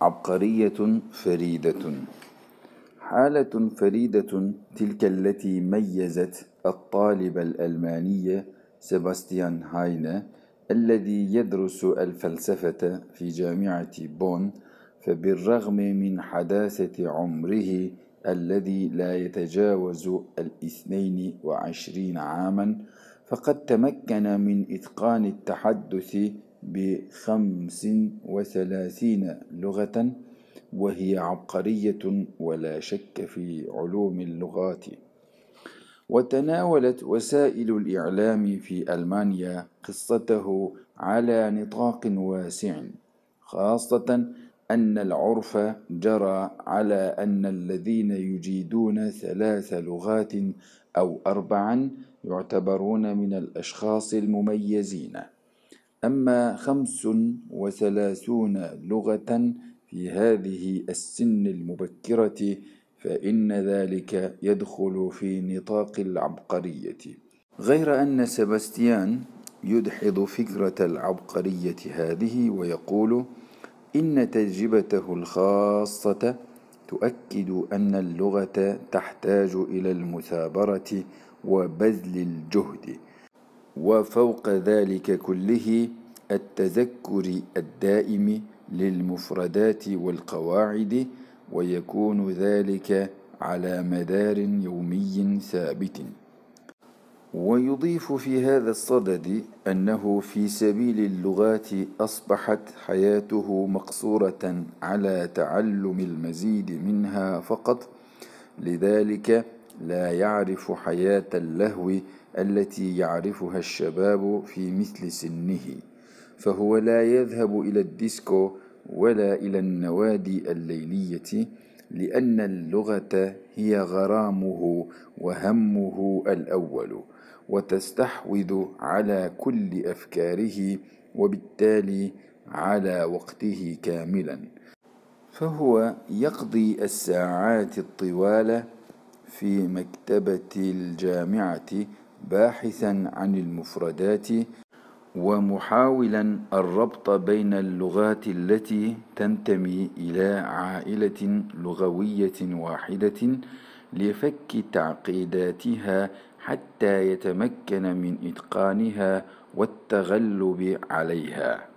عبقرية فريدة. حالة فريدة تلك التي ميزت الطالب الألماني سيباستيان هاينة الذي يدرس الفلسفة في جامعة بون فبالرغم من حداثة عمره الذي لا يتجاوز الاثنين وعشرين عاما فقد تمكن من إتقان التحدث بخمس وثلاثين لغة وهي عبقرية ولا شك في علوم اللغات. وتناولت وسائل الإعلام في ألمانيا قصته على نطاق واسع خاصة أن العرف جرى على أن الذين يجيدون ثلاث لغات أو أربعا يعتبرون من الأشخاص المميزين. أما خمس وثلاثون لغة في هذه السن المبكرة فإن ذلك يدخل في نطاق العبقرية. غير أن سباستيان يدحض فكرة العبقرية هذه ويقول إن تجربته الخاصة تؤكد أن اللغة تحتاج إلى المثابرة وبذل الجهد. وفوق ذلك كله التذكر الدائم للمفردات والقواعد ويكون ذلك على مدار يومي ثابت. ويضيف في هذا الصدد أنه في سبيل اللغات أصبحت حياته مقصورة على تعلم المزيد منها فقط لذلك لا يعرف حياة اللهو التي يعرفها الشباب في مثل سنه فهو لا يذهب إلى الديسكو ولا إلى النوادي الليلية لأن اللغة هي غرامه وهمه الأول وتستحوذ على كل أفكاره وبالتالي على وقته كاملا. فهو يقضي الساعات الطوال في مكتبة الجامعة باحثا عن المفردات ومحاولا الربط بين اللغات التي تنتمي إلى عائلة لغوية واحدة لفك تعقيداتها حتى يتمكن من إتقانها والتغلب عليها.